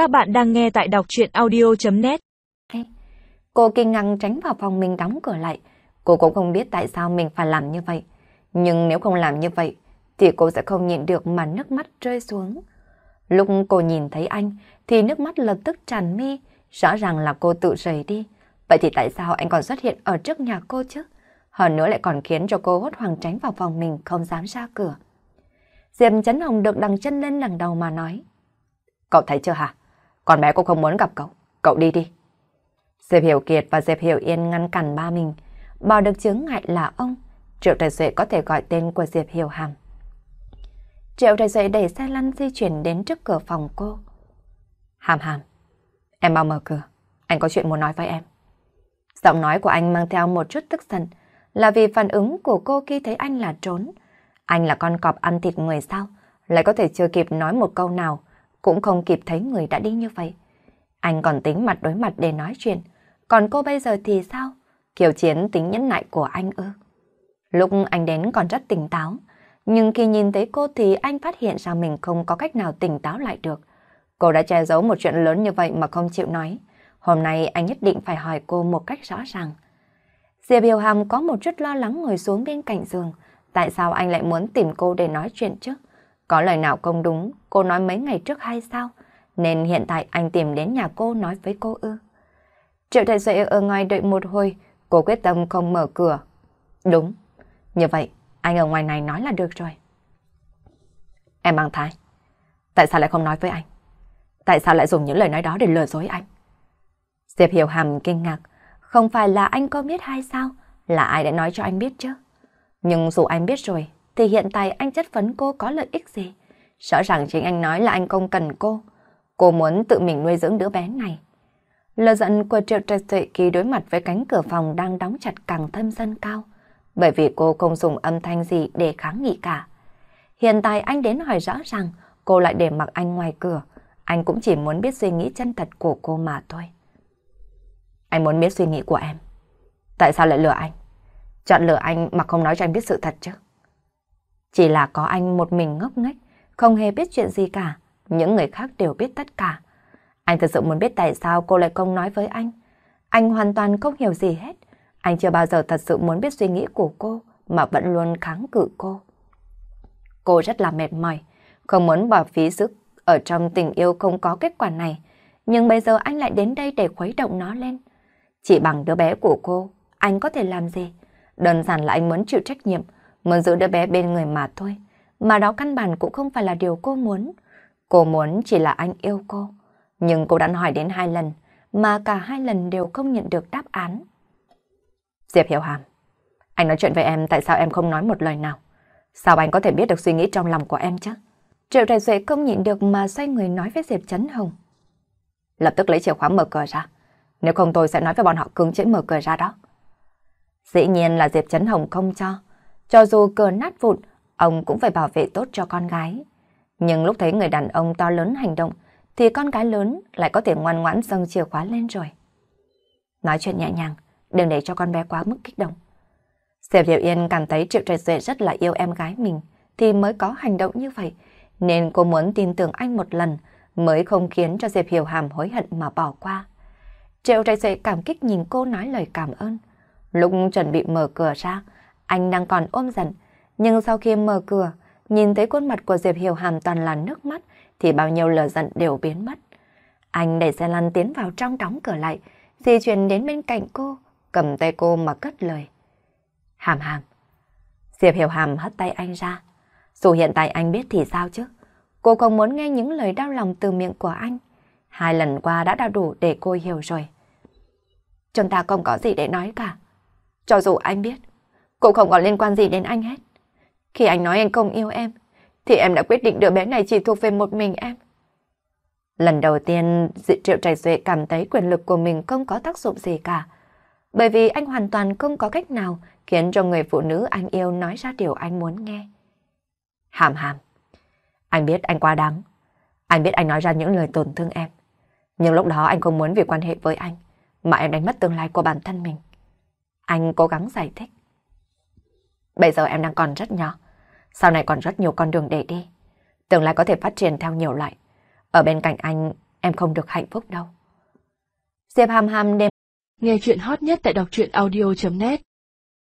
Các bạn đang nghe tại đọc chuyện audio.net Cô kinh ngạc tránh vào phòng mình đóng cửa lại. Cô cũng không biết tại sao mình phải làm như vậy. Nhưng nếu không làm như vậy, thì cô sẽ không nhịn được mà nước mắt rơi xuống. Lúc cô nhìn thấy anh, thì nước mắt lập tức tràn mi. Rõ ràng là cô tự rời đi. Vậy thì tại sao anh còn xuất hiện ở trước nhà cô chứ? Hơn nữa lại còn khiến cho cô hốt hoảng tránh vào phòng mình không dám ra cửa. Diệp Chấn Hồng được đằng chân lên đằng đầu mà nói. Cậu thấy chưa hả? Con bé cũng không muốn gặp cậu. Cậu đi đi. Diệp Hiểu Kiệt và Diệp Hiểu Yên ngăn cản ba mình. bảo được chứng ngại là ông. Triệu Trạch Duệ có thể gọi tên của Diệp Hiểu Hàm. Triệu Trạch Duệ đẩy xe lăn di chuyển đến trước cửa phòng cô. Hàm hàm. Em mau mở cửa. Anh có chuyện muốn nói với em. Giọng nói của anh mang theo một chút tức giận là vì phản ứng của cô khi thấy anh là trốn. Anh là con cọp ăn thịt người sao? Lại có thể chưa kịp nói một câu nào, cũng không kịp thấy người đã đi như vậy. Anh còn tính mặt đối mặt để nói chuyện, còn cô bây giờ thì sao? Kiều chiến tính nhẫn nại của anh ư? Lúc anh đến còn rất tỉnh táo, nhưng khi nhìn thấy cô thì anh phát hiện ra mình không có cách nào tỉnh táo lại được. Cô đã che giấu một chuyện lớn như vậy mà không chịu nói. Hôm nay anh nhất định phải hỏi cô một cách rõ ràng. Diệp Hiểu Hàm có một chút lo lắng ngồi xuống bên cạnh giường. Tại sao anh lại muốn tìm cô để nói chuyện chứ? Có lời nào không đúng, cô nói mấy ngày trước hay sao? Nên hiện tại anh tìm đến nhà cô nói với cô ư. Triệu Thầy Duệ ở ngoài đợi một hồi, cô quyết tâm không mở cửa. Đúng, như vậy anh ở ngoài này nói là được rồi. Em mang thai. Tại sao lại không nói với anh? Tại sao lại dùng những lời nói đó để lừa dối anh? Diệp Hiểu Hàm kinh ngạc. Không phải là anh có biết hay sao? Là ai đã nói cho anh biết chứ? Nhưng dù anh biết rồi, thì hiện tại anh chất vấn cô có lợi ích gì? Rõ ràng chính anh nói là anh không cần cô. Cô muốn tự mình nuôi dưỡng đứa bé này. Lời giận của Triệu Trạch Tuệ khi đối mặt với cánh cửa phòng đang đóng chặt càng thâm sân cao. Bởi vì cô không dùng âm thanh gì để kháng nghị cả. Hiện tại anh đến hỏi rõ ràng, cô lại để mặc anh ngoài cửa. Anh cũng chỉ muốn biết suy nghĩ chân thật của cô mà thôi. Anh muốn biết suy nghĩ của em. Tại sao lại lừa anh? Chọn lừa anh mà không nói cho anh biết sự thật chứ? Chỉ là có anh một mình ngốc nghếch, không hề biết chuyện gì cả. Những người khác đều biết tất cả. Anh thật sự muốn biết tại sao cô lại không nói với anh. Anh hoàn toàn không hiểu gì hết. Anh chưa bao giờ thật sự muốn biết suy nghĩ của cô mà vẫn luôn kháng cự cô. Cô rất là mệt mỏi, không muốn bỏ phí sức ở trong tình yêu không có kết quả này. Nhưng bây giờ anh lại đến đây để khuấy động nó lên. Chỉ bằng đứa bé của cô, anh có thể làm gì? Đơn giản là anh muốn chịu trách nhiệm, muốn giữ đứa bé bên người mà thôi. Mà đó căn bản cũng không phải là điều cô muốn. Cô muốn chỉ là anh yêu cô. Nhưng cô đã hỏi đến hai lần, mà cả hai lần đều không nhận được đáp án. Diệp Hiểu Hàm, anh nói chuyện với em tại sao em không nói một lời nào? Sao anh có thể biết được suy nghĩ trong lòng của em chứ? Triệu Đại Duệ không nhịn được mà xoay người nói với Diệp Trấn Hồng. Lập tức lấy chìa khóa mở cửa ra. Nếu không tôi sẽ nói với bọn họ cứng chế mở cửa ra đó. Dĩ nhiên là Diệp Trấn Hồng không cho. Cho dù cờ nát vụn, ông cũng phải bảo vệ tốt cho con gái. Nhưng lúc thấy người đàn ông to lớn hành động, thì con gái lớn lại có thể ngoan ngoãn dâng chìa khóa lên rồi. Nói chuyện nhẹ nhàng, đừng để cho con bé quá mức kích động. Diệp Diệu Yên cảm thấy Triệu Trạch Duệ rất là yêu em gái mình, thì mới có hành động như vậy, nên cô muốn tin tưởng anh một lần, mới không khiến cho Diệp Hiểu Hàm hối hận mà bỏ qua. Triệu Trạch Duệ cảm kích nhìn cô nói lời cảm ơn. Lúc chuẩn bị mở cửa ra, anh đang còn ôm giận, nhưng sau khi mở cửa, nhìn thấy khuôn mặt của Diệp Hiểu Hàm toàn là nước mắt, thì bao nhiêu lửa giận đều biến mất. Anh đẩy xe lăn tiến vào trong đóng cửa lại, di chuyển đến bên cạnh cô, cầm tay cô mà cất lời. Hàm hàm. Diệp Hiểu Hàm hất tay anh ra. Dù hiện tại anh biết thì sao chứ? Cô không muốn nghe những lời đau lòng từ miệng của anh. Hai lần qua đã đã đủ để cô hiểu rồi. Chúng ta không có gì để nói cả. Cho dù anh biết, cũng không có liên quan gì đến anh hết. Khi anh nói anh không yêu em, thì em đã quyết định đứa bé này chỉ thuộc về một mình em. Lần đầu tiên, Triệu Trạch Duệ cảm thấy quyền lực của mình không có tác dụng gì cả. Bởi vì anh hoàn toàn không có cách nào khiến cho người phụ nữ anh yêu nói ra điều anh muốn nghe. Hàm hàm. Anh biết anh quá đáng. Anh biết anh nói ra những lời tổn thương em. Nhưng lúc đó anh không muốn vì quan hệ với anh mà em đánh mất tương lai của bản thân mình. Anh cố gắng giải thích. Bây giờ em đang còn rất nhỏ. Sau này còn rất nhiều con đường để đi. Tương lai có thể phát triển theo nhiều loại. Ở bên cạnh anh, em không được hạnh phúc đâu. Diệp Hàm Hàm đem Nghe chuyện hot nhất tại đọc truyện audio.net